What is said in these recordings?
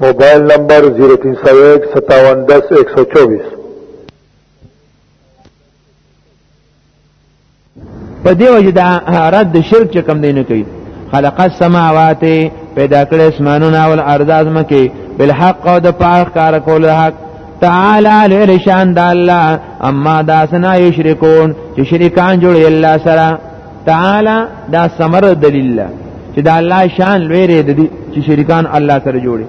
موبایل نمبر 03015710124 په دې وجه دا رد شرک چې کم دی نه کوي خلق السماوات پیدا کړې اسمانونه او الارض ازمکه بالحق او د پاک کار کول حق تعالی لری شان د الله اما دا سنا یشرکون چې شریکان جوړي الله سره تعالی دا ثمر دلیل چې دا الله شان لوی دی د دې چې شریکان الله سره جوړي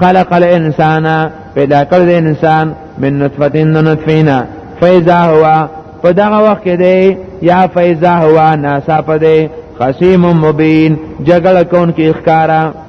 خلق الانسان پیدا کړ د انسان من نطفه نطفینا فیزا هوا په دغه وخت کې دی یا فیزا هوا ناسا په دی خصیم مبین جګړه کون کې ښکارا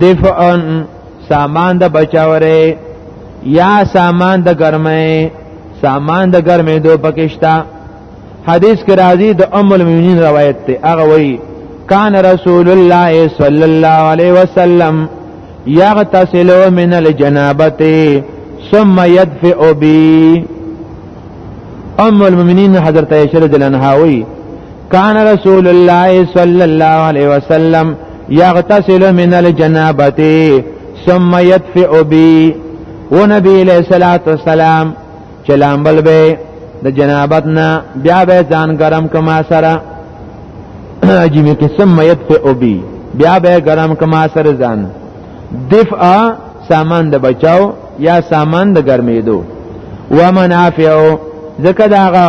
دفعن سامان د بچاوره یا سامان د ګرمه سامان د ګرمه دو پکشتا حدیث کې راځي د ام المؤمنین روایت ته هغه وایي کان رسول الله صلی الله علیه وسلم یغتسل من الجنابه ثم يدفئ بي ام المؤمنین حضرت عائشہ رضی الله عنها وایي کان رسول الله صلی الله علیه وسلم یغتسل من الجنابته ثم يدفئ بي و نبی علیہ الصلوۃ والسلام چې لامبل به د جنابت نه بیا به ځان ګرم کما سره عجیب قسم میت په او بی بیا به ګرم کما سره ځان دفعا سامان د بچاو یا سامان د ګرمیدو ومنافعو ځکه داغه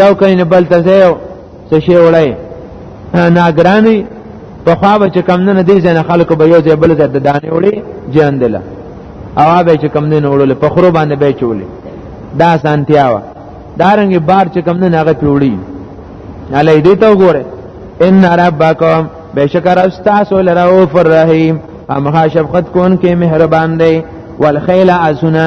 یو کین بل ته ځای څه شی وړي ناګرانی په خوا به چې کم نه دی ځنه خلکو به یو ځای بل ځای د دانې وړي جاندله او به چې کم نه وړل په خرو باندې به چولې دا سانتیا و دارنګ بار چې کم نه هغه پیوړي علی دې ته وګوره ان ربکم بشکر استاس لرؤف الرحیم امها شفقت کون کې مهربان دی والخیل اسنا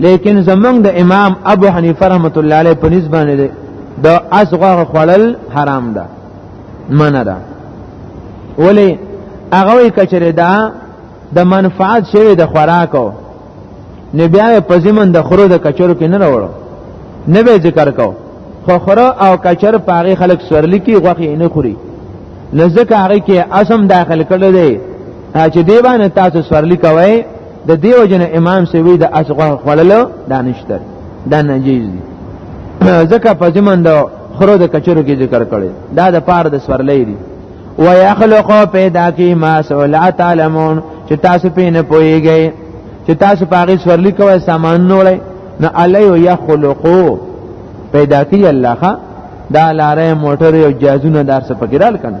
لیکن زمونږ د امام ابو حنیفه رحمت الله علیه په نسبت باندې د اسغه خړل حرام ده منه ده ولی هغه کچره ده د منفعت شوی د خوراکو نه بیا په زمن د خرو د کچرو کې نه راوړو نه به ذکر کو خو خرو او کچر پاغي خلک سورلی کې غوخي نه خوري لزکه هغه کې اسم داخل کړل دی چې دی باندې تاسو سورلی کوي د دیو جن امام سوی د اسغه خللو دانشتر دا نجیز دي ځکه په زمون د خرو د کچرو کې ذکر کړي دا د پاره د سورلې دي و یخلق پیدا کی ما سولا تعلمون چې تاسو په نه پويږئ چې تاسو په هغه سورلې کوي سامان نولای نه الی یخلقو پیدا کی الله ښا دا لارې موټر او جازونه دار څه پکې رال کنه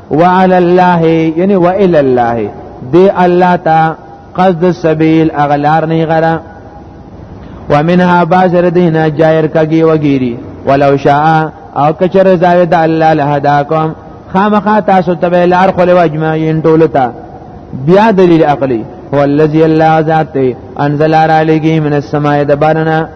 وعلى الله یعنی وإلى الله دی الله تا قصد السبيل اغلار نه غره ومنها بازر دینا جائر کگی وگیری ولو شاء او کچر زاید الله لهداکم خامخا تاسو ته لار خو له اجمعین ټولتا بیا دلیل عقلی هو الذی الله ذات انزل علیه من السماء دبرنا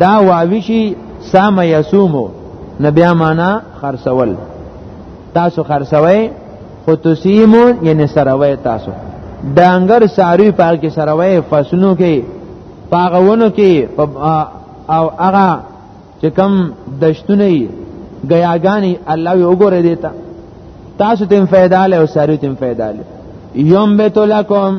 دا واوی شي سام یصومو نبیا معنا خرڅول تاسو خرڅوي خو تسیمو یعنی سروي تاسو دانګر ساری پاک کې سروي فصلو کې پاغونو کې او هغه چې کم دشتونه غیاګانی الله یې وګوره دیتا تاسو تم فائدہ له او ساری تم فائدہ له یوم بیت لکم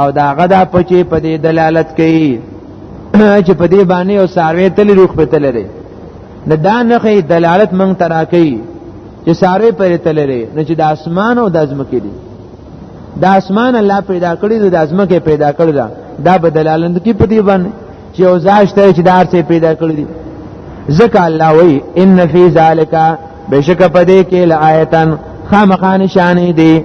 او دا غدا پچې په دې دلالت کوي چې په دې باندې او ساروي تل روخ په تل لري د دا نخې دلالت مونږ ترا کوي چې ساروي پر تل لري نو چې د اسمان او د ازمکه دي د اسمان الله پیدا کړی د ازمکه پیدا کړی دا دا به دلالت کوي په دې باندې چې او زاشته چې دار څخه پیدا کړی دي ځکه الله وایي ان فی ذالک بشک پدې کې لآیتن خامخان شانې دي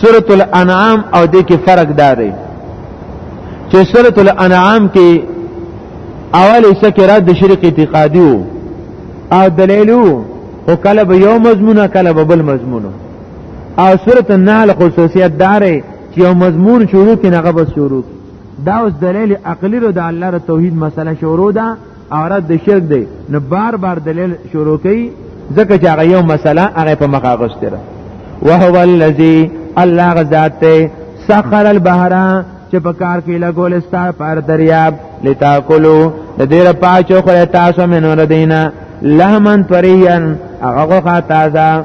سورۃ الانعام او دې کې فرق دا دی چې سورۃ الانعام کې اول حصہ کې رد شرک اعتقادي وو او دلیلو او کله به یو مضمون کله به بل مضمون او سورۃ النحل خصوصیت داري چې یو مضمون شروع کې نه غبس شروع دا اوس دلیل عقلی رو د الله د توحید مسله شروع ده اورد د شرک دی نو بار بار دلیل شروع کوي ځکه چې هغه یو مسله هغه په مخ اغوسته ده وهو الذی الله غذات ته سخر البحر چې په کار کې لګول ستا پر دریاب لتاکلو د دې را پاچو خو تاسو منور دینه لهمن طریان هغه خو تازه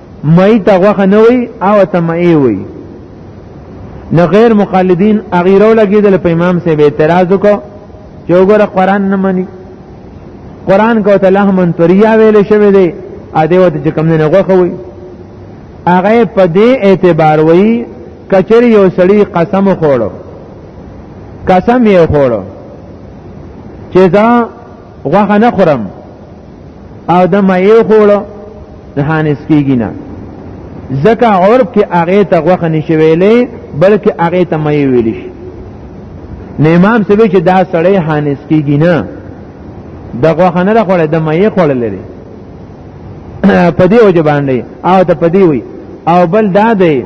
مئی ته غوخه نه وي او ته مئی وي نو غیر مقلدین اغیرو لګیدل په امام سه به اعتراض وکړو چې وګوره قران نه مني قران کو ته لهمن تریا ویل شوی دی ا دې وته چې کم نه غوخه وي هغه په دې اعتبار وي کچری یو سړی قسم خوړو قسم یې خوړو چې دا غوخه نه خورم او د مې خوړو نه هانس کیږي نه ځکه عرب کې هغه ته غوخه نشي ویلې بلکې هغه ته مې ویل شي نه امام سوي چې دا سړی هانس کیږي نه د غوخه نه خوړل د مې خوړل لري په دې وجه باندې او ته په دې وي او بل دا دی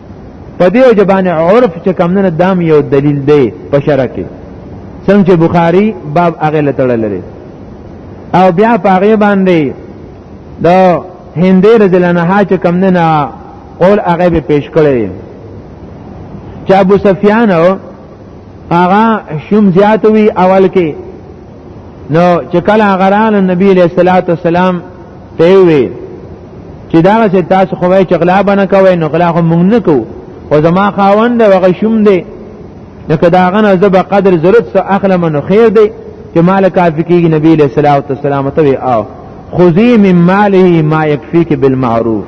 په دې وجه باندې عرف چې کم نه دام یو دلیل دی په شرع کې څنګه چې بخاری باب هغه لټړل لري او بیا په هغه باندې د هندې رضی الله چې کم نه قول هغه به پیش کړی چې ابو سفیان هغه شوم زیات وی اول کې نو چې کله هغه ران نبی له صلوات والسلام ته وی چې دا چې تاسو خو وای چې غلا بنه کوي نو غلا خو مونږ نه کوو او زما خاوند وغه شوم دی نو که دا غنه زب قدر ضرورت سره اخلم نو خیر دی چې مال کافی کیږي نبی له صلوات والسلام ته او خذي من ماله ما يكفيك بالمعروف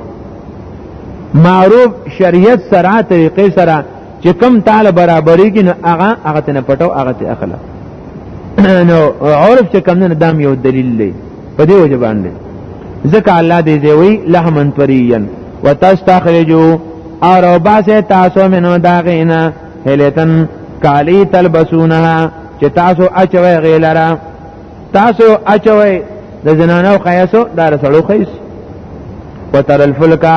معروف شریعت سره طریقې سره چې کم تعالی برابرېږي نو هغه هغه ته نه پټو هغه ته اخلا نو عرف چې کم نه دام یو دلیل دی په دې وجه باندې ځکه الله دې دی وی لحمن طریا وتستخرجوا او رو باسه تاسو منو داغینا هلیتن کالی تلبسونها چې تاسو اچوي غیلرا تاسو اچوي د زنانو قیاسو دار سړو خیس وتر الفلکا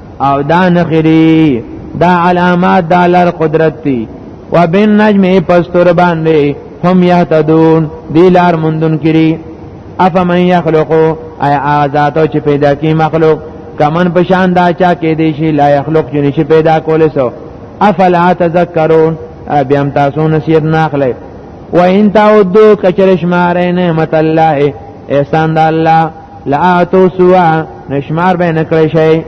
او دا نخری دا علامات دا لر قدرت تی و بین نجم پستور باندې هم یهتدون دی لار مندون کری افا من یخلقو ای آزاتو چې پیدا کی مخلوق کمن پشان دا چا کې دی شي لا یخلق چې نشي پیدا کولې سو افلا تذکرون بیا تاسو نصیحت نه اخلئ و ان تعودو کچرش ماره نعمت الله احسان د الله لا تو سوا نشمار به نکړی شي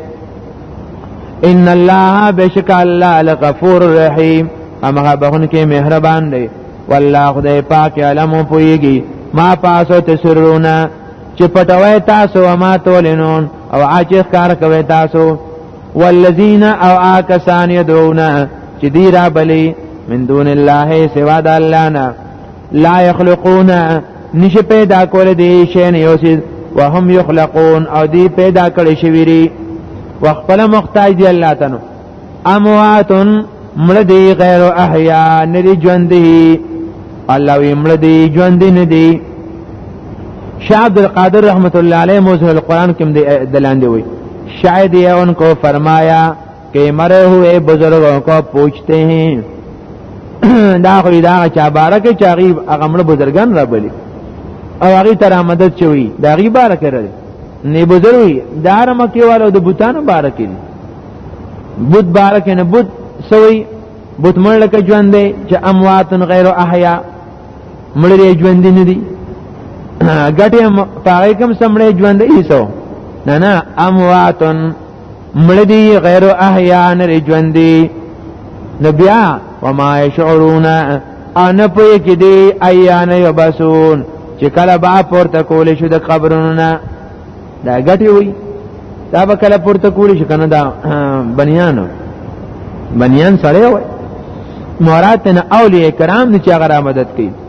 ان الله بشک الله لغفور رحیم امغه بهون کې مهربان دی والله خدای پاک علم پویږي ما پاسو تسرونه چې پټوي تاسو او ما تولنون او عاجز کار کوي تاسو والذین او آکسان یدعون چې دی را بلی من دون الله سوا د الله نه لا يخلقون نش پیدا کول دي شین یوسید وهم یخلقون او دی پیدا کړی شویری وخپل محتاج دی الله تنو امواتن مړدی غیر احیا ندی ژوندې الله وی مړدی ژوندې ندی شاه عبد القادر رحمت الله علیه موزه القرآن کې د دلاندې وی شاید یې ان کو فرمایا کہ مرے ہوئے بزرگوں کو پوچھتے ہیں دا خو دا چا بارکه چاغي اغمړ بزرگان را بلی او هغه تر آمدد چوي دا غي بارکه لري نه بزرګي دار مکی والو د بوتانو بارکه دي بوت بارکه نه بوت سوی بوت مړ لکه ژوند دی چې اموات غیر احیا مړ لري ژوند دي نه دي ګټه پاره کوم سمړې ژوند دی سو نه نه امواتن مړ دي غیر احیا نه ژوند دي نو بیا وما يشعرون ان پوی کې دی ایان یبسون چې کله با پورته کول شو د قبرونو نه دا غټي وي دا به کله پورته کول شي کنه دا بنیانو بنیان سره وي مراد نه اولیاء کرام چې هغه مدد کوي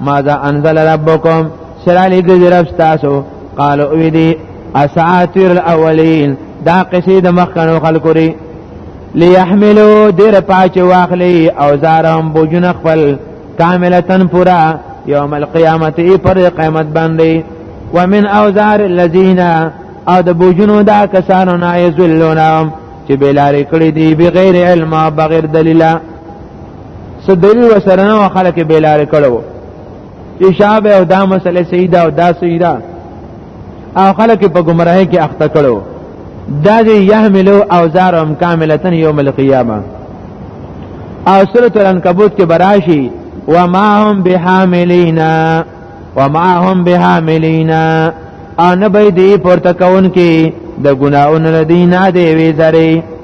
ماذا انزل ربکم سرالی گزی رب ستاسو قالو اوی دی اساتیر الاولین دا قصی د مخکنو خلکو ری لیحملو دیر پاچ واخلی اوزارهم بوجون خپل کاملتن پورا یوم القیامت ای پر قیمت باندې ومن اوزار الذین او د بوجونو دا کسانو نه یذلونهم چې بلارې کړې دي بغیر علم بغیر دلیل څه دلیل وسره نه خلک به لار کړو چې شابه او دا مسله صحیح ده او دا صحیح ده او خلک په گمراهۍ کې اخته کړو دا دې يحملوا اوزارهم کامله یوم القیامه او سوره العنکبوت کې براشي وما هم بحاملینا وما هم بحاملینا ان به دې پورته کون کې د ګناونو دینه دې وی زری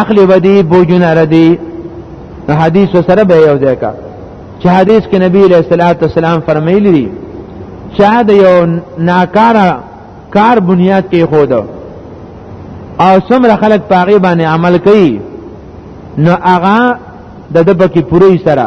اخلی بدی بوجون ردی نو حدیث سره به یو ځای کا چې حدیث کې نبی علیہ الصلوۃ والسلام فرمایلی دی چا د یو ناکاره کار بنیاد کې خود او څومره خلک پاغي باندې عمل کوي نو هغه د دبکی پوری سره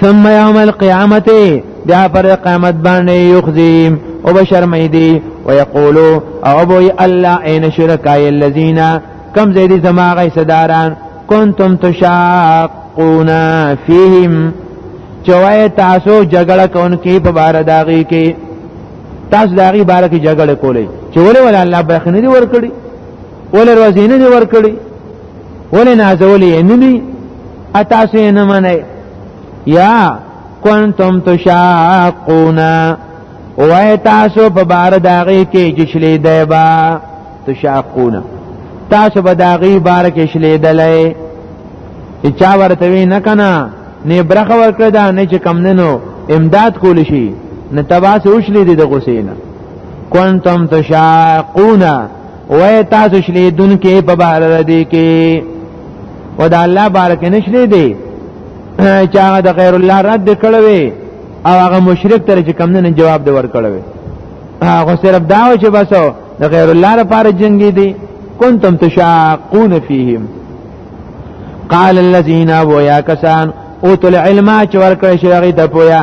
ثم يوم القيامه بیا پر قیامت باندې یخزیم او بشرمې دي ويقولوا او بو الله اين شرکای الذين کم زیدی زما غی صداران کنتم تشاقون فیهم چوای تاسو جګړه کوونکی په بار داغي کې تاسو داغي بار کې جګړه کولې چې ولې ول الله بخنه دی ورکړي ولې روزینه دی ورکړي ولې نازولې نه دي اتاسو نه منئ یا کنتم تشاقونا وای تاسو په بار داغي کې جشلې دی با تشاقونا تاسو به داغي بار کې شلې دلې چې چا ورته وی نه کنه نه برخه ورکړه دا نه چې کم نه نو امداد کول شي نه تباسه وشلې دي د غسینا کنتم تشاقونا وای تاسو شلې دن کې په بار دې کې او د الله بارک نشلې دې چې هغه د غیر الله رد کړوي او هغه مشرک تر چې کم نه جواب دی ورکړوي هغه صرف دا و چې بس د غیر الله لپاره جنگي دي کنتم تشاقون فیهم قال الذين ابو يا كسان اوتل علم چې ورکړی شي هغه ته پویا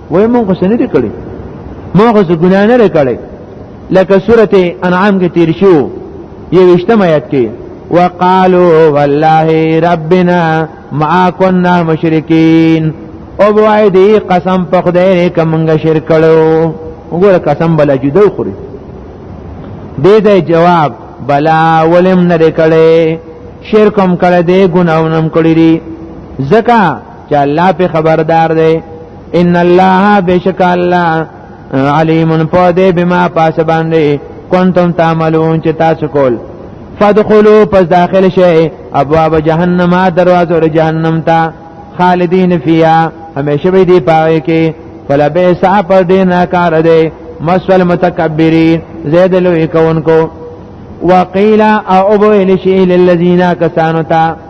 وای مونږ څه نه کړی مونږ څه ګناه نه کړی لکه سورته انعام کې تیر شو یو اشتم آیات کې وقالو والله ربنا ما كنا مشرکین او بوای دی قسم په خدای کومګه شرک کړو وګوره قسم بل جدا خوري دې دې جواب بلا ولم نه کړي شرکم کړه دې ګناونم کړی دي زکه چې الله په خبردار دی ان الله بشک الله علیم په دې بما پاس باندې کنتم تعملون چې تاسو کول فدخلوا پس داخل شئ ابواب جهنم دروازو د جهنم ته خالدین فیها همیشه به دی پاره کې فلا به صاحب پر دې نه کار دی مسول متکبرین زید لوی کونکو وقیل او ابو الشی للذین کسانو ته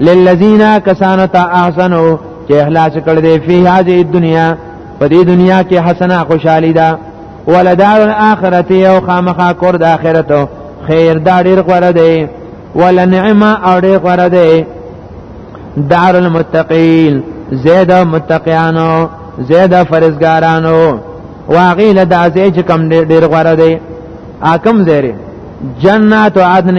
للذین کسانو ته احسنو چې اخلاص کړ دې په هذه دنیا په دې دنیا کې حسنه خوشحالي ده ولدار الاخرت او خامخا کور د اخرت خیر دا ډیر غوړه دی ولنعم او ډیر غوړه دی دار المتقین زید متقیانو زید فرزګارانو واغیل د ازې چې کم ډیر غوړه دی اکم زیره جنات عدن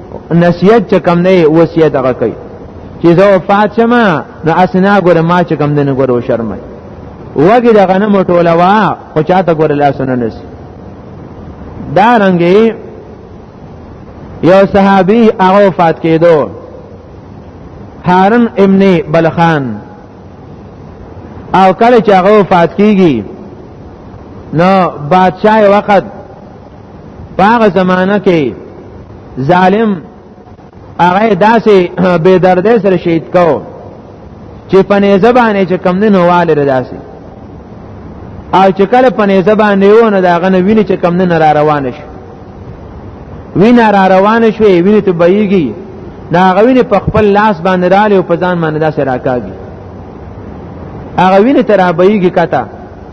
نصیحت چې کم نه وصیت هغه کوي چې زه وفات شم نو اسنا ګوره ما چې کم نه ګوره شرمای وګي دغه نه مټوله وا خو چاته ګوره لاسونه نسی دا رنګي یو صحابي هغه وفات کېدو هارن ابن بلخان او کله چې هغه وفات کیږي نو بادشاہ وخت هغه زمانہ کې ظالم هغه داسې بے دردې سره شهید کو چې پنې زبانه چې کم نه نواله داسې او چې کله پنې زبانه یو نه داغه نه ویني چې کم نه را روان شي وینه را روان شوي ویني ته بېږي ناغه ویني په خپل لاس باندې رااله او په ځان باندې داسې راکاږي هغه ویني تر بېږي کته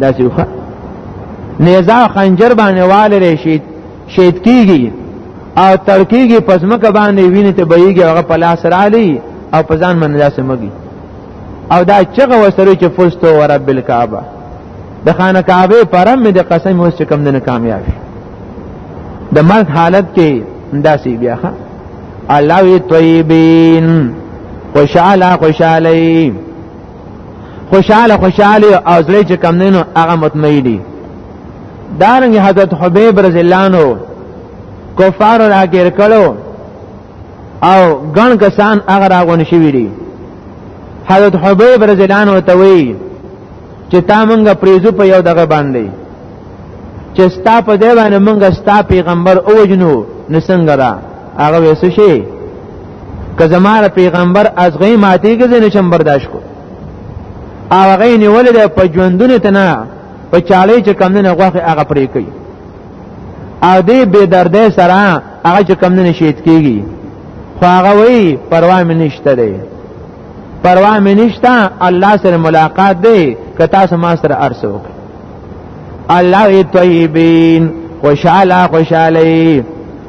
دا چې خو نیزا خنجر باندې والره شي شهید کیږي او ترکیږي پس مکه باندې ویني ته بهيږي هغه په لاس را لې او په ځان باندې لاس مګي او دا چغه وسره چې فزت او رب الکعبه د خانه کعبه پرم مې د قسم اوس کم دنه کامیاب شي د مرد حالت کې داسې بیا ښه الله وی طیبین خوشاله خوشاله خوشاله خوشاله او زړه چې کم نه نو هغه مطمئن دي دارنګ حضرت حبیب رضی الله عنه کفار راګر کړو او ګڼ کسان هغه راغون شوی دي حضرت حبیب رضی الله عنه ته وی چې تا مونږه پریزو په یو دغه باندې چې ستا په دی باندې مونږه ستا پیغمبر اوجنو نو څنګه را هغه وسه شي که زماره پیغمبر از غي ماتي کې نه چم برداشت کو او هغه نیول د په ژوندونه تنه په چاړې چې کم نه غوخه هغه پرې کوي او دې بے دردې سره هغه چې کم نه شهید کیږي خو هغه وی پروا مې نشته دی پروا مې نشته الله سره ملاقات دی که تاسو ما سره ارسو الله طیبین خوشاله خوشاله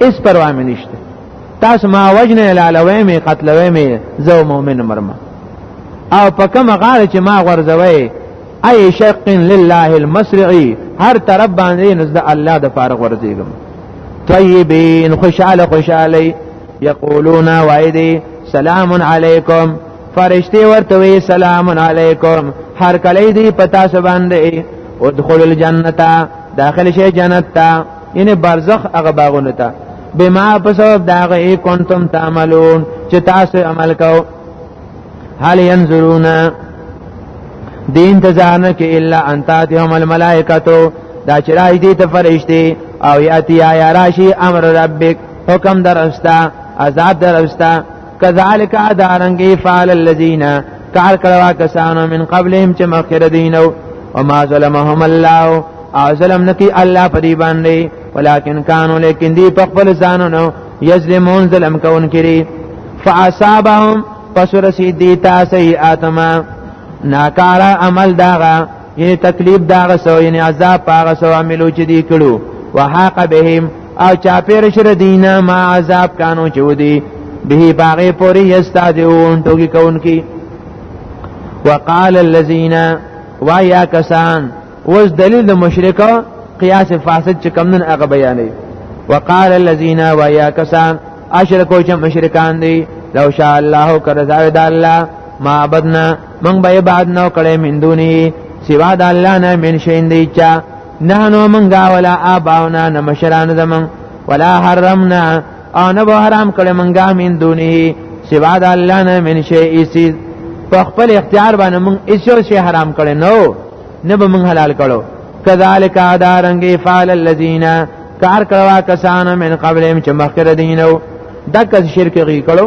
اس پروا مې نشته تاسو ما وجنه لالوي مې قتلوي مې زو مؤمن مرمه او په کوم غاړه چې ما غورځوي اي شق لله المسرعي هر طرف باندې نزد الله د فارغ ورځيګم طيبين خوشاله خوشاله یقولون وایدی سلام علیکم فرشتي ورته وی سلام علیکم هر کله دی پتا سباندې ادخل الجنه داخل شي جنت ته یعنی برزخ هغه باغونه ته بما په سبب دا غي کنتم تعملون چې تاسو عمل کو هل ينظرون دې انتظار نه کې الا ان تاتهم الملائکه دا چې راځي دې ته فرشتي او یاتی یا راشي امر ربک حکم درستا عذاب درستا کذالک ادارنګي فعل الذين کار کړوا کسانو من قبلهم چې مخکره دینو وما ظلمهم الله او ظلم نکی الله په دی باندې ولکن کانو لیکن دی په خپل ځانونو یظلمون ظلم کون کری فاصابهم پس رسید دیتا سیئاتما ناکارا عمل داغا یعنی تکلیف دا غسو یعنی عذاب پاغه سو عملو چې دی کړو وحاق بهم او چاپیر شر دینا ما عذاب کانو چې ودی به باغه پوری یستادون ټوکی کونکی وقال الذين وایا کسان وز دلیل د مشرکو قیاس فاسد چې کمنن هغه بیانې وقال الذين وایا کسان اشرکو چې مشرکان دي لو شاء الله کرزاوی د الله ما عبدنا من به بعد نو کړي من دوني سوا د الله نه من شین دی چا نه نو منګا ولا اباونا نه مشران زمون ولا حرمنا او نه به حرام کړي منګا من دوني سوا د الله نه من شی ایسی په خپل اختیار باندې مونږ ایسو شی حرام کړي نو نه به مونږ حلال کړو کذالک ادارنګ فعل الذین کار کړوا کسان من قبلهم چې مخکره دینو دک شرک غی کړو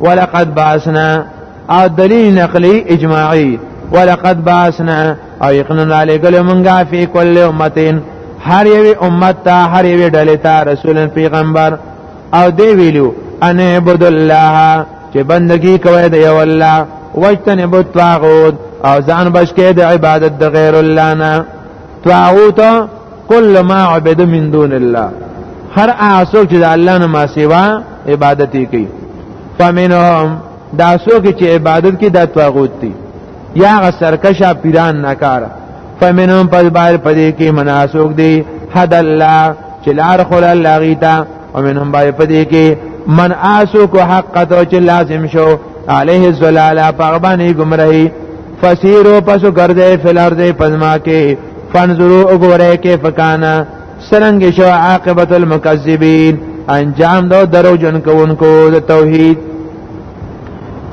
ولقد بعثنا او دلیل نقلی اجماعی ولقد بعثنا او یقینا لګل مونږه فی کل امتین هر یوی امت ته هر یوی ډلې ته رسول پیغمبر او دی ویلو ان عبد الله چې بندگی کوي د یو الله واجتنب الطاغوت او ځان بچ کې د عبادت د غیر الله نه طاغوت کل ما عبد من دون الله هر هغه څوک چې د الله نه ما سیوا عبادت کوي فمنهم دا څوک چې عبادت کوي د طاغوت دي یا هغه سرکشه پیران ناکاره فمنهم پس بار پدې کې مناسوک دي حد الله چې لار خل الله غیتا ومنهم بار پدې کې من آسوک حق تو چې لازم شو علیه الزلاله پغبانی گمراهی فسیرو پسو گرده فلارده پزما کې فانظروا وګورئ کیف کان سرنګ شو عاقبت المکذبین انجام دو درو جن کوونکو د توحید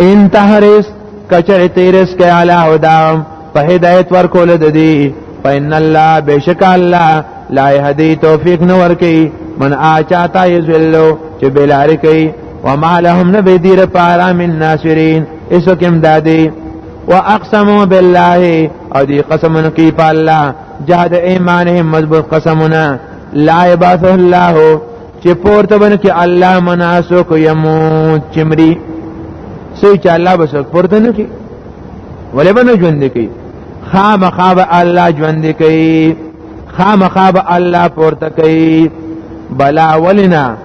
ان تحرس کچر تیرس کې علی هدام په هدایت ورکول د دی فإن الله بشک الله لا يهدي توفيق نور کوي من آچاتا یذلو چې بلاری کوي وما لهم نبی دیر پارا من ناصرین اسو کم دادی واقسموا بالله او دی قسمونه کوي په الله جهاد ایمانهم مضبوط قسمونه لا یبعث الله چې پورته باندې کې الله مناسو کو یمو چمری سوی چې الله بس پورته نه کی ولې باندې ژوند کوي خام خاب الله ژوند کوي خام خاب الله پورته کوي بلا ولنا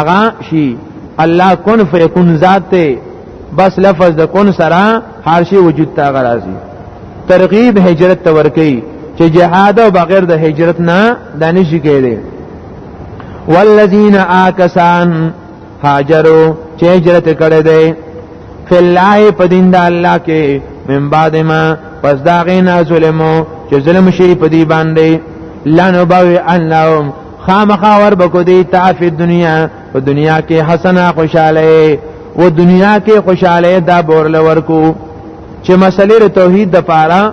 اغا شي الله کن فیکون ذات ته بس لفظ د کن سره هر شي وجود ته غرازي ترغیب هجرت ته ورکی چې جهاد او بغیر د هجرت نه دانش کېږي والذین آکسان هاجروا چې هجرت کړي دي فی الله په دین د الله کې من بعد ما پس دا غینا ظلمو چې ظلم شي په دې باندې لنو باوی انهم خامخا ور بکو دی تا فی دنیا په دنیا کې حسنا خوشاله و دنیا کې خوشاله دا بورل ورکو چې مسلې توحید د پاره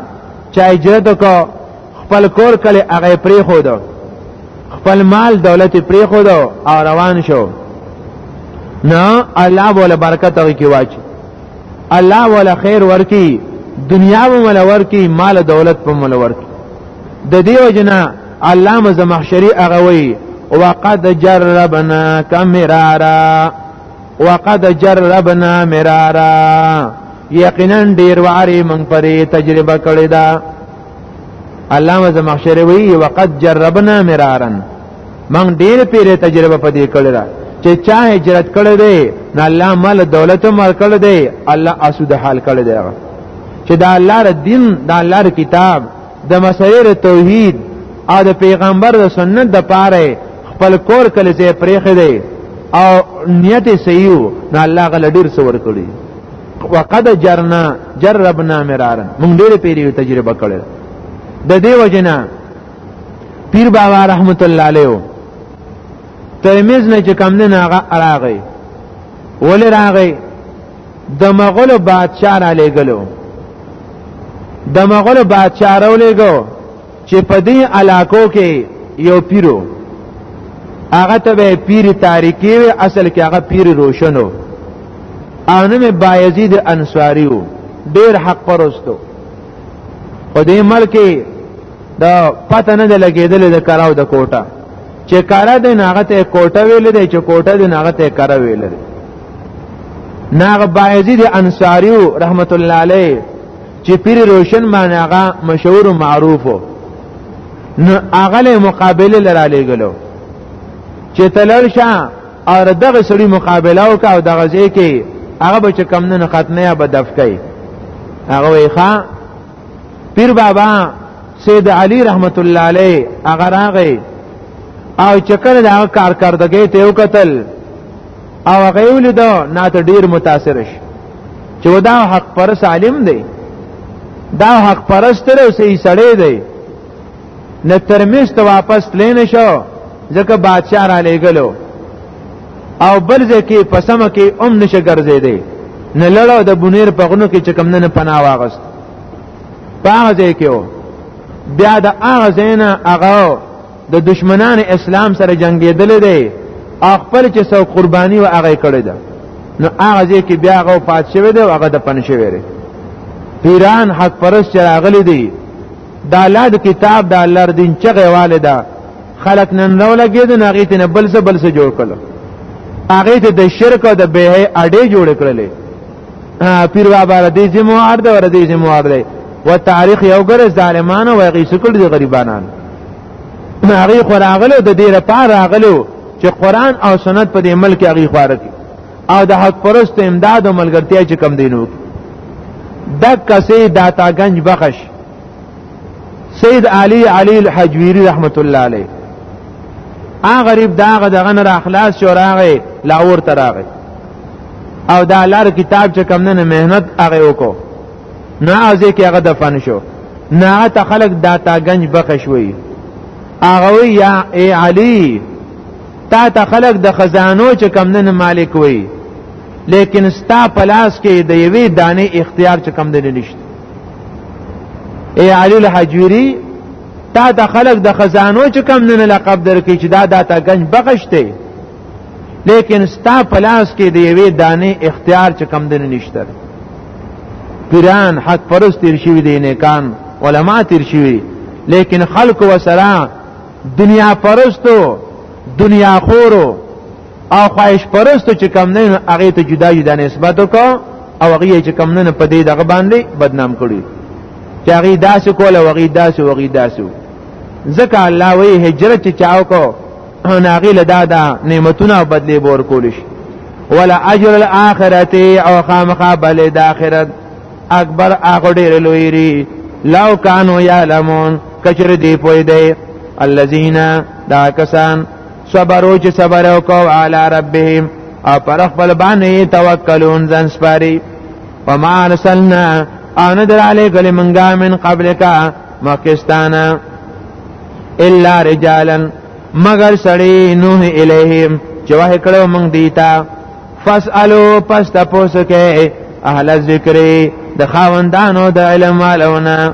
چا اجرت کو خپل کور کله هغه پری خو دو خپل مال دولت پری خو دو او روان شو نه الله بوله برکت هغه کې واچ الله ولا خیر ورکی دنیا مول ورکی مال دولت په مول ورکی د دیو جنا علامه زمخشری هغه وی وقد جربنا کمرارا وقد جربنا مرارا یقینا ډیر واری مونږ پرې تجربه کړې ده علامه زمخشری وی وقد جربنا مرارا مونږ ډیر پیره تجربه پدې کړې ده چې چا هجرت کړې ده نه الله مال دولت مال کړې ده الله اسود حال کړې ده چې دا الله دین دا الله کتاب د مسایل توحید او د پیغمبر د سنت د پاره خپل کور کله ځای پرېخې دی او نیت سیو نو الله غل ډیر سور کړی وقد جرنا جربنا مرارا موږ ډېر پیری تجربه کړل د دې وجنا پیر بابا رحمت الله علیه ترمذ نه چې کم نه هغه راغی ولې راغی د مغولو بادشاہ را لېګلو د مغولو بادشاہ را لېګو چې په دې علاقو کې یو پیرو هغه ته به پیر تاریکی وي اصل کې هغه پیر روشنو انم بایزید انصاری وو ډیر حق پرستو په دې ملک د پته نه لګیدل د کراو د کوټه چې کارا د ناغه ته کوټه ویل دی چې کوټه د ناغه ته کرا ویل دی ناغه بایزید انصاری رحمت الله علیه چې پیر روشن باندې هغه مشهور او معروف نو هغه له مقابله لراله غلو چې تلل شه او دغه سړي مقابله او کا دغه ځای کې هغه به کم نه ختمه یا به دفکې هغه ویخه پیر بابا سید علی رحمت الله علیه هغه راغی او چکر دا کار کردګی ته یو قتل او هغه ولید نه ته ډیر متاثر شي چې ودا حق پر سالم دی دا حق پرست له سې سړې دی نه ترمست واپس لین شو ځکه بادشاہ را لېګلو او بل ځکه په سم کې ام نشه ګرځې دی نه لړو د بنیر په غنو کې چې کم نه پناه واغست پاغه ځای کې و بیا د هغه ځای نه هغه د دشمنان اسلام سره جنگېدل دی او خپل چې سو قرباني و هغه کړی ده نو هغه ځای کې بیا هغه پات شوی دی او هغه د پن شوی دی پیران حق پرست چې راغلی دی دا الله د کتاب دا الله د دین چغه والده خلق نن نو لګید نه غیت نه بل څه بل څه جوړ کړل هغه ته د شرک او د به اړې جوړ کړلې پیر بابا ردی زمو ارد ور ردی زمو ارد و تاریخ یو ګر ظالمانو و غی سکل د غریبانان هغه خو راغلو د دې لپاره راغلو چې قران او سنت په دې ملک هغه خواره کی او د حق پرست امداد او ملګرتیا چې کم دینو دک کسې داتاګنج بخش سید علی علی الحجویری رحمت الله علیه ا غریب دا غدغه نه اخلاص شو راغی لاور تراغی او دا لار کتاب چې کم نه مهنت هغه وکړو نه ازه کې هغه دفن شو نه ته خلق داتا گنج بخش وی هغه وی یا ای علی تا ته خلق د خزانو چې کم نه مالک وی لیکن ستا پلاس کې د یوې دانې اختیار چې کم نه نشته اے علی الحجوری تا د خلق د خزانو چې کم نه لقب درکې چې دا داتا گنج بغشته لیکن ستا پلاس کې د یوې دانې اختیار چې کم دنه نشته پیران حق پرست تیر شوی دی نه کان علما تیر شوی لیکن خلق وسرا دنیا پرستو دنیا خورو او خواهش پرستو چې کم نه هغه ته جدا جدا نسبت وکړو او هغه چې کم نه په دې دغه باندې بدنام کړي چې هغه داسې کول او هغه داسې او هغه داسې ځکه الله وی هجرت چې چاو کو ناغي لدا دا نعمتونه بدلی بور کول شي ولا اجر الاخرته او خامخا بل د اخرت اکبر هغه ډیر لوی ری لو کانو یعلمون کچر دی پوی دی الذین دا کسان صبرو چې صبر وکاو علی ربهم او پر خپل باندې توکلون ځان سپاري وما ارسلنا او ندر علی گلی منگا من قبل کا مکستانا الا رجالا مگر سړی نوح الیهم چې وه کړو موږ دیتا فاسالو پس تاسو کې اهل ذکر د خاوندانو د علم والونه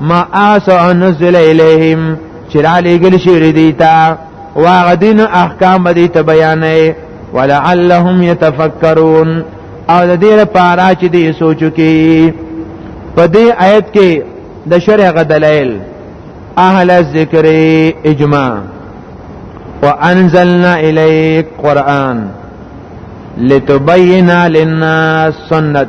ما آس انزل الیهم چې را لېږل شوي دي ته واغه دین احکام به دي ته بیانې ولعلهم یتفکرون او د دې لپاره چې دې سوچو کې په دې آیت کې د شرع غدلایل اهل الذکر اجماع وانزلنا الیک قرآن لتبینا للناس سنت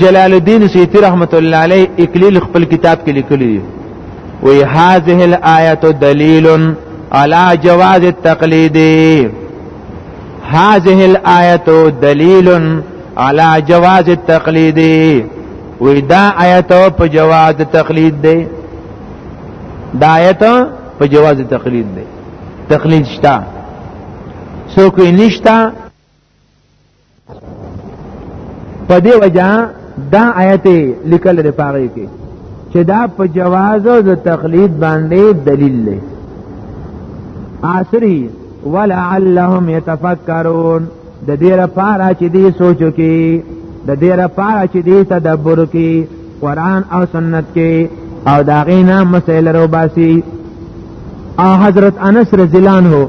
جلال الدین سیتی رحمت الله علیه اکلیل خپل کتاب کې لیکلی دی وی هذه الآیت دلیل علی جواز التقلید هذه الآیت دلیل علی جواز التقلید وی دا آیت په جواز تقلید دی دا آیت په جواز تقلید دی تقلید شتا سو کوئی نشتا په دې وجہ دا آیت لیکل لري پاره کې چې دا په جواز او د تقلید باندې دلیل دی عصری ولعلهم يتفکرون د دې لپاره چې دې سوچو کې د دې لپاره چې دې تدبر کې قران او سنت کې او دا غینا مسائل رو باسی او حضرت انس رضی الله عنه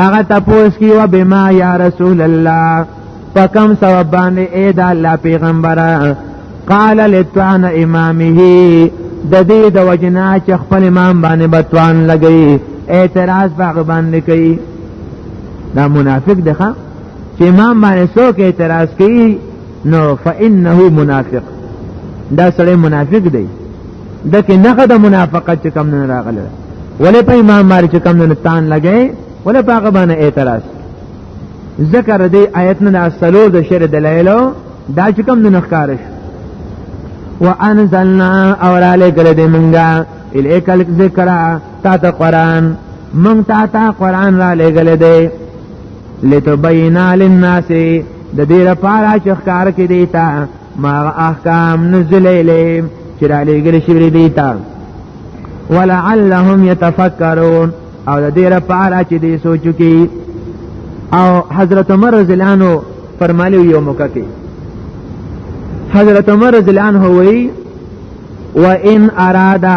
هغه تاسو کی و بما یا رسول الله فکم سبب باندې اے دا الله پیغمبره قال لتوان امامه د دې د وجنا چې خپل امام باندې بتوان لګي اعتراض باغ باندې کوي دا منافق دی ښا چې امام باندې څوک اعتراض کوي نو فانه منافق دا سړی منافق دی دکې نه د منافقت چې کم نه راغله ولې په امام مالک کم نه تان لګي ولې په هغه باندې اعتراض ذکر دی آیت نه اصلو د شر دلایلو دا چې کم نه ښکارش وانزلنا اور علی کله دې مونږه الیکل ذکر تا ته قران مونږ تا ته قران را لګل دی لتبینا للناس د دې لپاره چې ښکار کې دی تا ما احکام نزل الیهم چې را لېږل شوي دي تا ولعلهم يتفکرون او د دې لپاره چې دې سوچو کې او حضرت عمر رضی الله عنه فرمایلی یو موقع کې حضرت عمر رضی الله عنه وی وان ارادا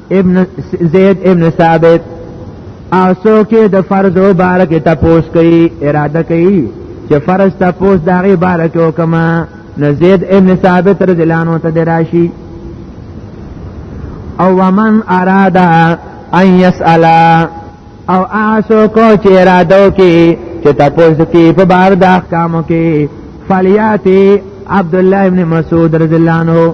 ابن زید ابن ثابت او څوک د فرض او بارکه تپوس کوي اراده کوي چې فرض تپوس دغه بارکه وکما نو زید ابن ثابت رضی الله عنه ته دراشي او ومن اراده ان يسأل او آسو کو چې ارادو کې چې تاسو کې په بار د احکامو کې فلیاتی عبد الله ابن مسعود رضی الله عنه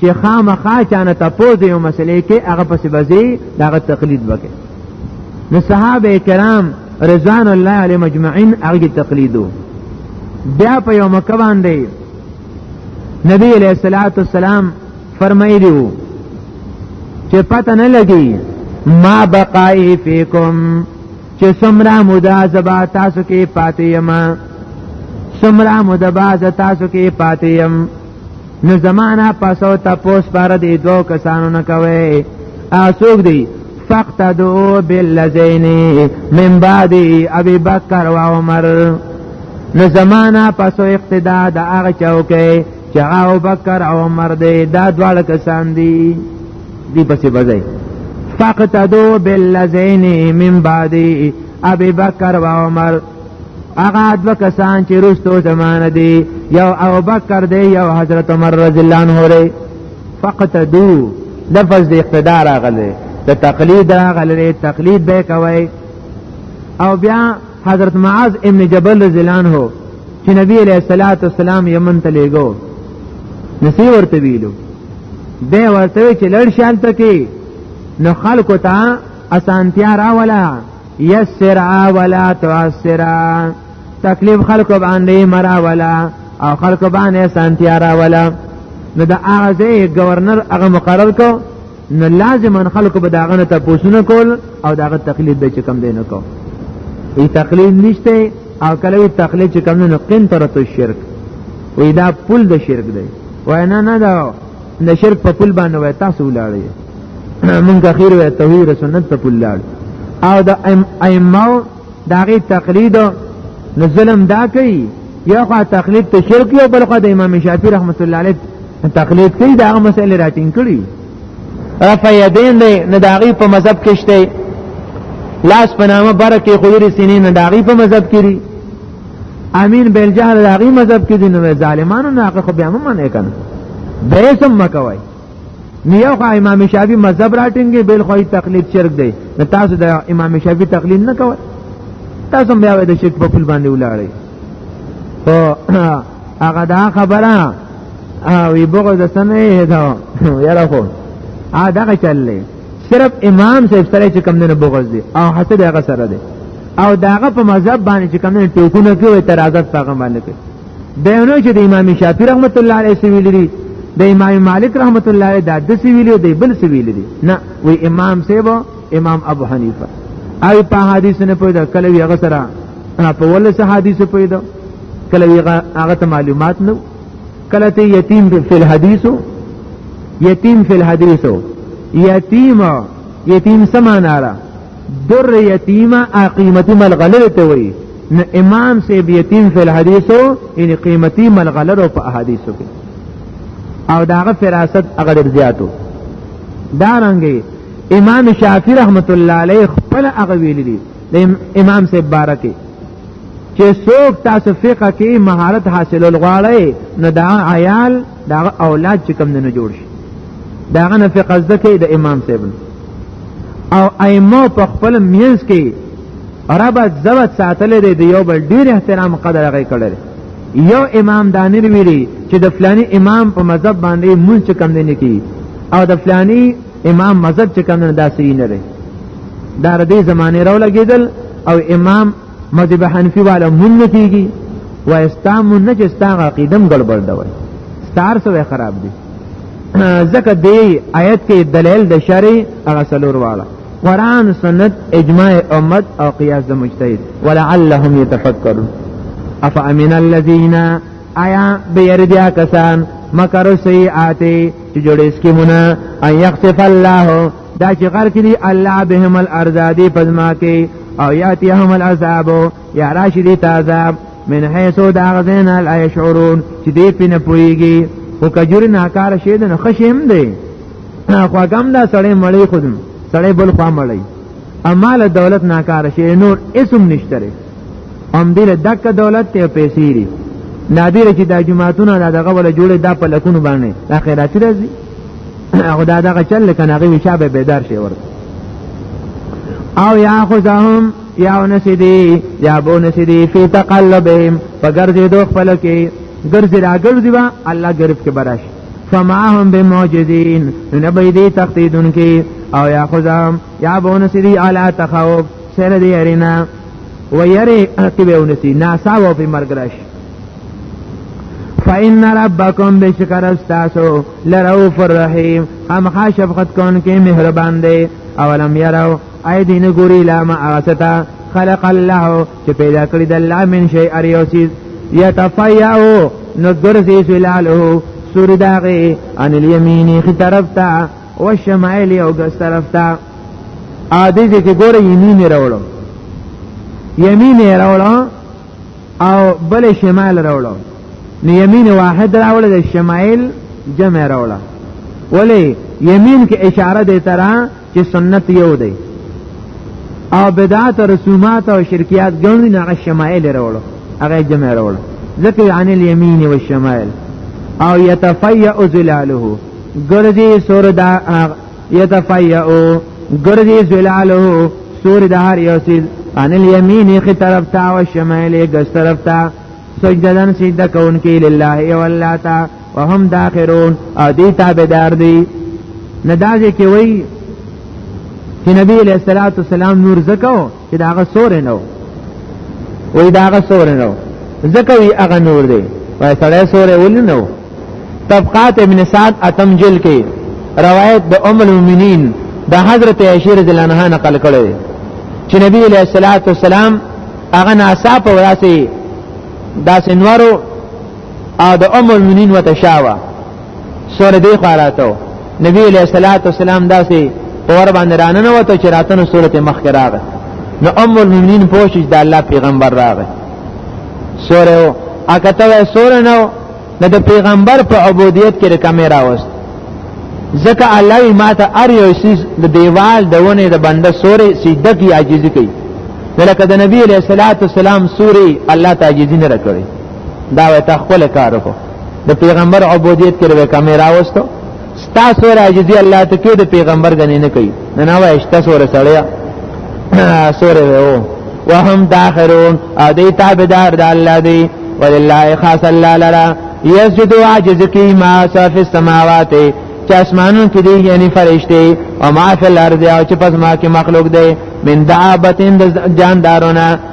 چې خامخا چانه تاسو یو مسلې کې هغه پسې بځي داغه تقلید وکړي نو صحابه کرام رضوان الله علی مجمعین هغه تقلیدو بیا په یو مکه باندې نبی علیہ الصلوۃ والسلام فرمایلی وو چې پته نه لګي ما بقای فیکم چې سمرا مدا زبا تاسو کې پاتې یم سمرا مدا باز تاسو کې پاتې یم نو زمانہ پاسو تاسو پر دې دوه کسانو نه کوي اسوک دی فقتدو بالذین من بعد ابي بکر و عمر نو زمانہ پاسو اقتدا د هغه چوکه چې ابو بکر او عمر دی دا دواړه کسان دي دی پسې بځای فقتدو بالذین من بعد ابي بکر و عمر هغه دو کسان چې رستو زمانه دی یو ابو بکر دی یو حضرت عمر رضی الله عنه دی فقط دو لفظ د اقتدار راغلی د تقلید راغلی تقلید به کوي او بیا حضرت معاذ ابن جبل رضی الله عنه چې نبی علیہ الصلات والسلام یمن ته لېګو نسی ورته ویلو به ورته چې لړ شالته کې نو خلکو ته اسانتیا راولا یسر ولا تعسر تکلیف خلق باندې مرا ولا او خلق باندې سانتیا را ولا نو د اعزه گورنر هغه مقرر کو نو لازما خلق به داغه ته پوښتنه کول او داغه تقلید به کم دی نه کو ای تقلید نشته او کله وی تقلید چې کم نه قنطره الشرک وی دا پل د شرک دی وای نه نه دا نه شرک په پل باندې وای تاسو ولاړی مونږ اخیر وای توحید سنت په پل لاړ او د ائمه دا غي تقلید نه ظلم دا کوي یا خو تقلید ته شرک یو بل خو د امام شافعی رحمت الله علیه تقلید کوي دا مسئله راټینګ کړي رفع یدین نه دا غي په مذهب کې شته لاس په نامه برکه خوري سینې نه دا غي په مذهب کې امین بل جهل هغه مذهب کې دي نو ظالمانو نه هغه خو بیا هم نه کنه به سم مکوي نیو خو امام شافعي مذهب راټینګي بل خو تقلید شرک دی نو تاسو د امام شافعي تقلید نه کوئ تاسو بیا د شرک په خپل باندې ولاړی او هغه دا خبره او یې بغض سنه ده یاره خو ا دغه چللې صرف امام صاحب سره چې کم نه بغض دي او حسد هغه سره دي او داغه په مذهب باندې چې کم نه ټوکونه کوي اعتراضات هغه باندې کوي دینو چې د امام شافعي رحمت الله علیه سویل دي د امام مالک رحمت الله علیه د د سویل دی بل سویل دي نه وی امام صاحب امام ابو حنیفه او په حدیث نه پوهه کله وی هغه سره په ولس حدیث پوهه کله هغه ته معلومات نه کله ته یتیم فی الحدیث یتیم فی الحدیث یتیم یتیم سمانا را در یتیم قیمتی ملغلره ته وی نو امام سیب یتیم فی الحدیث یعنی قیمتی ملغلره په احادیثو کې او داغه فراست هغه زیاتو دا رنګي امام شافعی رحمت الله علیه خپل هغه ویلي امام سیب بارکه چې څوک تاسو فقہ کې مهارت حاصلول غواړي نو دا عیال دا اولاد چې کوم نه جوړ شي دا غنه فقہ زده کې د امام صاحب او ائمه په خپل مینس کې ربط زبط ساتلې دی د یو بل ډیر احترام قدر هغه کړل یو امام دانیر ویلي چې د فلانی امام په مذهب باندې مونږ کم نه کی او د فلانی امام مذهب چې کمنه دا صحیح نه دی دا ردی زمانه راو لګیدل او امام مذهب حنفي والا مون نه کیږي و استام نه چې ستاره عقیدم ګړبړ دا وای ستار سره خراب دي ځکه دی آیت کې دلیل د شرع هغه سلور والا قران سنت اجماع امت او قیاس د مجتهد ولعلهم يتفکرون افامن الذين آیا به یری بیا کسان مکر سیئات چې جوړې سکیمونه ان یخسف الله دا چې غر کړي الله بهم الارض دی پزما کې او یاتیهم العذاب یا راشدی تعذاب من حيث دا غزین لا یشعرون چې دې پنه پويږي او کجور ناکار شي د خشم دی خو غم دا سړی مړی خودم سړی بل خوا مړی امال دولت ناکار شي نور اسم نشتره هم دې دک دولت ته پیسې دي نادر چې دا جماعتونه دا دغه ولا جوړې دا په لکونو باندې د خیرات راځي هغه دا دغه چل کنه هغه شابه بیدار شي ورته او یاخذهم یا نسدی یا بو نسدی فی تقلبهم فګرځې دوه خپل کې ګرځي راګرځي وا الله غریب کې براش فما هم بمعجزین نبی دی تقیدون کې او یاخذهم یا بو نسدی علی تخوف سره دی ارینا و یری ته به ونسی ناسا و په مرګ راشي فإن ربكم بشکر استاسو لرؤوف الرحیم هم خا شفقت کون کې مهربان دی اولم یرو اي دین ګوري لا ما اغستا خلق الله چې پیدا کړی د الله من شی اریوسیز یتفیعو نو ګرځي سلاله سور داغه ان الیمینی خ طرف ته او شمایل یو ګس طرف ته عادی دې کې ګوره یمین راوړو یمین راوړو او بل شمال راوړو نو یمین واحد راوړل د شمایل جمع راوړل ولی یمین کې اشاره دی ترا چې سنت یو دی او بدعت رسومات او شرکیات ګڼي نه شمایل راوړل هغه جمع راوړل ذکر عن الیمین والشمال او یتفیع ظلاله ګرځي سور دا یتفیعو ګرځي زلاله سور د هر یو سیز ان الیمین خ طرف تا او شمال ګس طرف تا سجدن سجده کون کی لله او الله تا وهم داخرون او دی تابعدار دی ندازه کې وای چې نبی علیہ الصلوۃ والسلام نور زکاو چې دا هغه سور نه وي دا هغه سور نه ځکه وی هغه نور دی وای سړی سور ول نه طبقات ابن سعد اتم جل کې روایت د ام المؤمنین د حضرت عائشہ رضی الله عنها نقل کړي چې نبی علیہ الصلوۃ والسلام هغه ناسا په وراسي داسې نورو او د ام المؤمنین وتشاوه سور دی خاراتو نبی علیہ الصلوۃ والسلام داسې اور باندې راننه وته چې راتنه صورت مخ کراغه نو ام المؤمنین پوښتنه د الله پیغمبر راغه سور او اکته سور نو د پیغمبر په عبودیت کې کیمرا وست ځکه الله یې ماته ار یو سیس د دیوال د ونه د بنده سورې سیده کی عاجزی کوي لکه د نبی علیہ الصلوۃ والسلام سوري الله تعالی نه راکړي دا وته خپل کار وکړي د پیغمبر عبودیت کې به کمې راوستو ستاسو راځي الله ته کې د پیغمبر غنې نه کوي نه نه وای ستاسو سره سړیا سورې وو وهم داخرون ا دې تابعدار د الله دی ولله خاص الله لرا یسجد عاجز کی ما صف السماوات چې اسمانون کې دی یعنی فرشتي او ما فی الارض او چې پس ما کې مخلوق دی من دعابتین د جاندارونه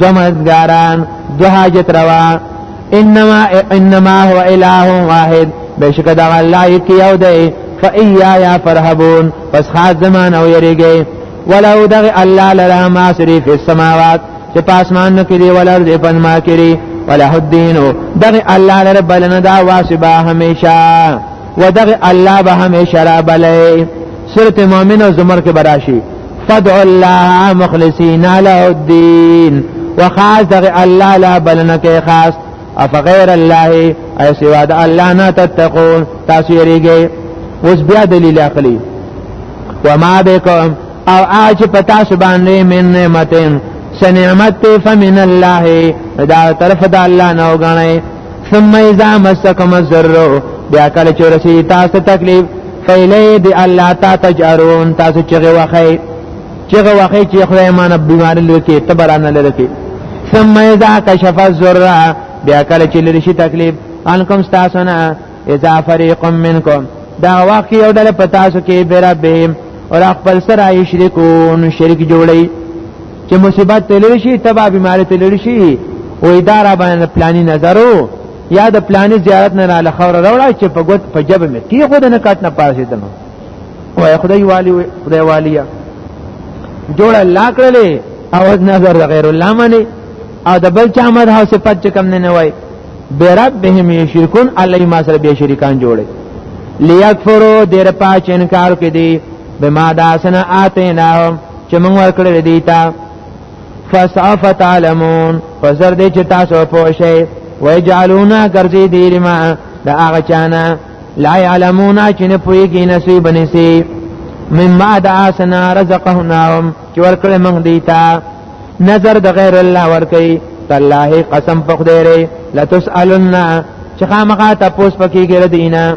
دو مزګاران دو حاجت روا انما انما هو اله واحد بشک دا الله یک یو دی فایا یا فرحبون پس خاص زمان او یریږي ولو دغ الله لرا ما سری فی السماوات چې پاسمان نو کړي ولر دې پن ما کړي وله الدین دغ الله لرا بلنه دا واسبه همیشه ودغ الله به همیشه را بلې سورته مؤمن او زمر کې براشي فدع الله مخلصین له الدین وخاص دغه الله لا بلنه کې خاص افغیر الله ای سوا د الله نه تتقون تاسو یریږئ اوس بیا دلیل عقلی وما بكم او اج پتا سبحانه من نعمتن سنعمت فمن الله دا طرف د الله نه وګڼئ ثم اذا مسكم الضر بیا کله چې رسیدي تاسو تکلیف فیلی دی الله تا تجرون تاسو چغه وخی چغه وخی چې خدای مان بیمار لکه تبرانه لرکی ثم اذا كشف الضر بیا کله چې لری شي تکلیف انکم تاسو نه اذا فريق منکم دا واقع یو ډله پتا سو کې بربهم اور خپل سره یې شریکون شریک جوړي چې مصیبت ته لری شي تبا بیماری ته لری شي او اداره باندې پلاني نظرو یا د پلاني زیارت نه لاله خور راوړای چې په ګوت په جبه مې کی خود نه کټ نه پاسې دنو وای خدای والی وای خدای والیا جوړ الله کړلې او نظر د غیر الله منی او د بل چا مذهب صفات چې کم نه نه وای برب بهم یشرکون علی ما سره به شریکان جوړي لیکفرو دیر پاچ انکار کې دي بما دا سنا آتیناهم چې موږ ورکړل دي تا فسوف تعلمون فزر دې چې تاسو پوه شئ ويجعلونا ګرځي دې لما دا هغه چانا لا يعلمون چې نه پويږي نصیب نسی مما دا سنا رزقناهم چې ورکړل موږ دي تا نظر د غیر الله ورکي تالله قسم په خدای لتسالن چې خامخا تاسو پکې ګر دینه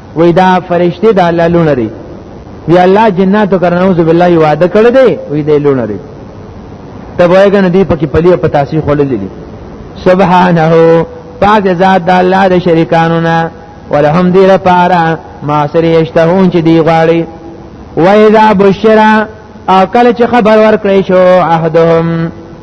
وای دا فرشته د الله لونه دی وی الله جناتو کرا نعوذ بالله وعده کړی دی وی دی لونه دی ته وایګه ندی پکې پلی په تاسو خوللې دي سبحانه پاک ذات د الله د شریکانو نه ولهم دی لپاره ما سره یشتهون چې دی غواړي و اذا بشرا او کله چې خبر ورکړی شو عهدهم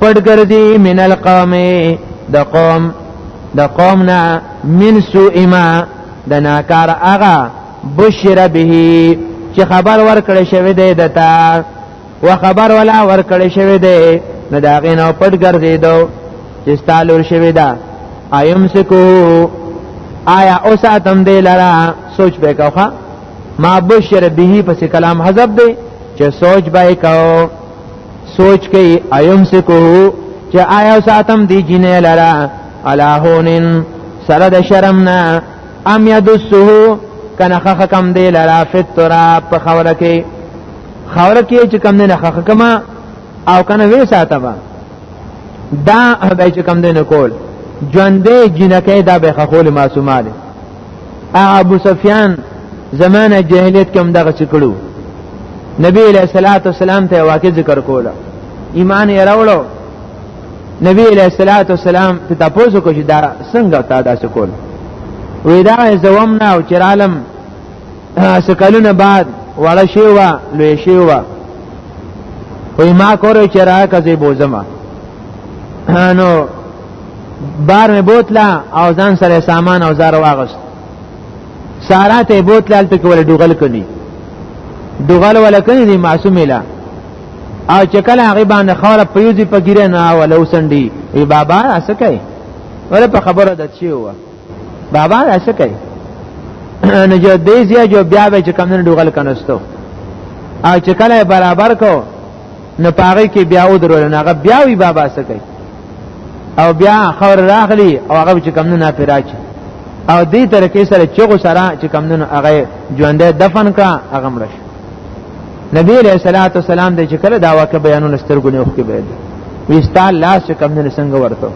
پټ ګرځي من القوم د قوم د قوم نه من سوء ما د ناکار اغا بشر به چې خبر ورکړی شوی دی دتا و خبر ولا ورکړی شوی دی نو دا غین او پټ ګرځي دو چې ستالور شوی دا ایم سکو آیا او ساتم دی لرا سوچ به کوخه ما بشر به پس کلام حذف دی چې سوچ به کو سوچ کوي ايم سکو چې آیا ساتم دی جنې لرا الہونن سره د شرم نه ام یدسه کنه خخ کم دی لرا فترا په خوره کې خوره کې چې کم نه خخ کما او کنه وې ساته با دا به چې کم دی نه کول ژوندې جنکه دا به خخول معصومه ابو سفیان زمانه جاهلیت کې هم دغه څکړو نبی علیہ الصلوۃ والسلام ته واقع ذکر کوله ایمان یې راوړو نبی علیہ الصلوۃ والسلام ته تاسو کو چې دا څنګه تا دا سکول وې دا زوم نه او چر عالم سکلونه بعد وړه شی وا لوی شی وا وې ما کور چر راکځي بوزما نو بار می بوتلا او ځان سره سامان او زار واغست سارا ته بوتلال ته کول ډوغل کړي ډوغل ولا کړي دي معصوم اله او چې کله هغه باندې خوره پیوځي په ګیره نه ولا وسندي ای بابا اسه کوي ولا په خبره د چی و بابا اسه کوي نه جو دې زیه جو بیا به چې کم نه ډوغل کنستو او چې کله برابر کو نو پاره کې بیا ودرول نه هغه بیا وی بابا سکی او بیا خور راغلی او هغه چې کم نه پیراچی او دې تر کې سره چغو سره چې کم نه هغه ژوندې دفن کا هغه مړ شو نبی علیہ الصلوۃ والسلام دې چې کله دا واقع بیانونه سترګو نه وخت به وستا لاس چې کم نه څنګه ورته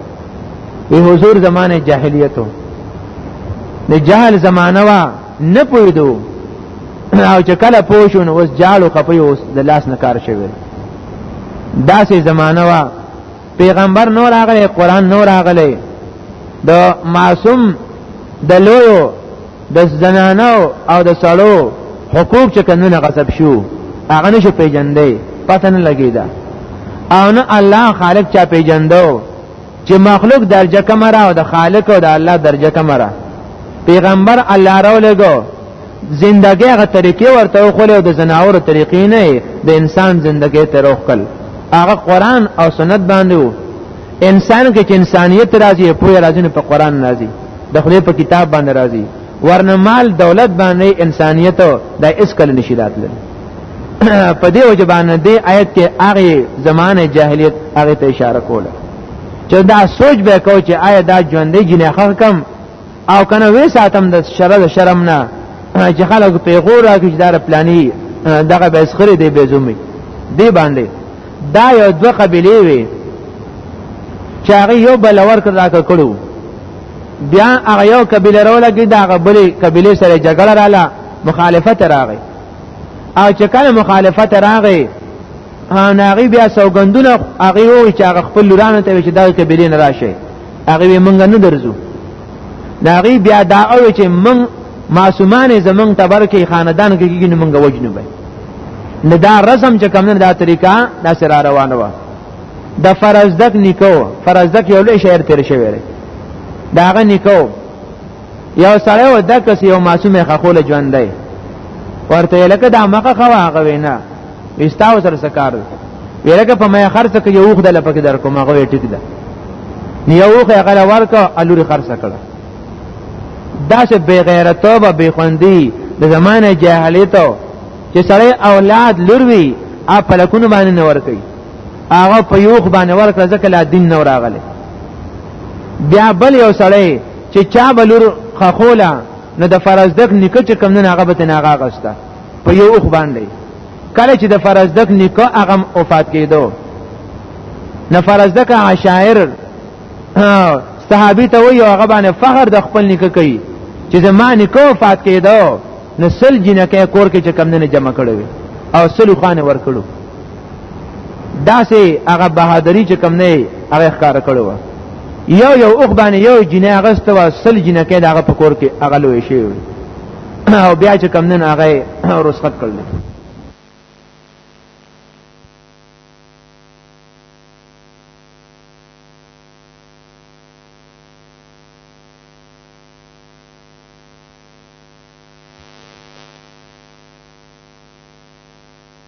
وی حضور زمانه جاهلیت د جهل زمانہ وا نه پویدو او چې کله پوښون اوس جالو خپي اوس د لاس نه کار شوی داسې زمانہ وا پیغمبر نور اغلی قران نور اغلی د معصوم د لویو د زنانو او د سړو حقوق چې کنونه غصب شو هغه نشو پیجندې پته نه لګیدا او نه الله خالق چا پیجندو چې مخلوق درجه کمره او د خالق او د الله درجه کمره پیغمبر الله راو لګو زندګي هغه طریقې ورته خو له د زناور طریقې نه د انسان زندګي ته روخل هغه قران او سنت باندې وو انسان کې چې انسانيت راځي په راځي په قران راځي د خدای په کتاب باندې راځي ورنه مال دولت باندې انسانيت د اسکل نشي راتللی په دې وجه باندې دې آیت کې هغه زمانه جاهلیت هغه ته اشاره کوله چې دا سوچ به کو چې آیا دا ژوندې جنخه کم او کنه وې ساتم د شر د شرم نه چې خلک پیغور راکړي دار پلاني دغه به اسخري دی به زومي دی باندې دا یو دوه قبيله وي چې هغه یو بل ور کړه کړو بیا هغه یو قبيله راولګي دا غبلې قبيله سره جګړه رااله مخالفت راغی او چې کله مخالفت راغی ناغي بیا سوګندونه هغه وی چې هغه خپل لورانو ته چې دا کبیرین راشي هغه مونږ نه درځو ناغي بیا دا او چې مونږ معصومان زمونږ تبرکه خاندان کې کېږي مونږ وجنو به نه دا رسم چې کوم نه دا طریقه دا سره روانه و د فرزدک نکو فرزدک یو لوی شاعر تیر شوی دی داغه نکو یو سړی و د کس یو معصوم خخول ژوند دی ورته لکه دا مخه خو هغه وینا استاو سره سکار ویلکه په مې خرڅ کې یو خدای لپاره در کوم هغه ټیک ده یو خو هغه ورکا الوري خرڅ کړه دا چې بے غیرتو به بے خوندي د زمانه جاهلیت چې سړی اولاد لوروي ا په لکونو باندې نه ور کوي هغه په یوخ باندې ورکړه ځکه لا دین نه راغله بیا بل یو سړی چې چا بلور خخولا نو د فرض دک نکه چې کم نه هغه به نه هغه غسته په یو اوخ باندې کله چې د فرض دک نکه هغه وفات کېدو نه فرض دک عشایر صحابي ته وی هغه باندې فخر د خپل نکه کوي چې زما نکه وفات کېدو نو سل جنکه کور کې چې کم نه جمع کړو او سل خانه ور کړو داسې هغه بهادری چې کم نه هغه ښکار کړو یو یو اوخ باندې یو جنې هغه استوا سل جنې کې داغه پکور کې هغه لوي شي او بیا چې کم نه هغه رسخت کړل